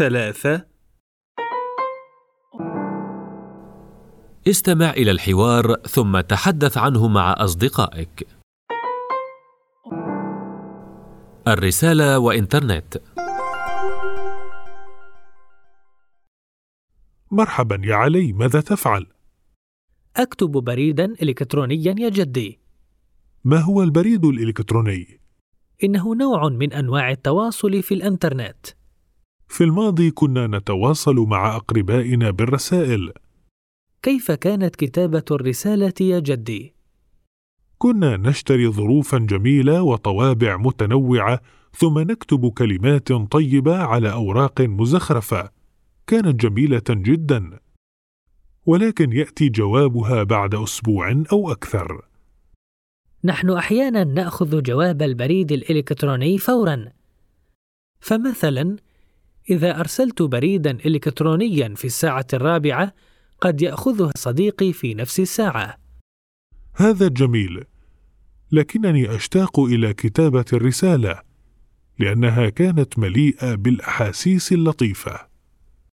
ثلاثة استمع إلى الحوار ثم تحدث عنه مع أصدقائك. الرسالة وإنترنت مرحبا يا علي ماذا تفعل؟ أكتب بريدا إلكترونيا يا جدي ما هو البريد الإلكتروني؟ إنه نوع من أنواع التواصل في الإنترنت في الماضي كنا نتواصل مع أقربائنا بالرسائل. كيف كانت كتابة الرسالة يا جدي؟ كنا نشتري ظروفا جميلة وطوابع متنوعة ثم نكتب كلمات طيبة على أوراق مزخرفة. كانت جميلة جدا. ولكن يأتي جوابها بعد أسبوع أو أكثر. نحن أحيانا نأخذ جواب البريد الإلكتروني فورا. فمثلا إذا أرسلت بريدا إلكترونيا في الساعة الرابعة قد يأخذه صديقي في نفس الساعة. هذا جميل. لكنني أشتاق إلى كتابة الرسالة لأنها كانت مليئة بالأحاسيس اللطيفة.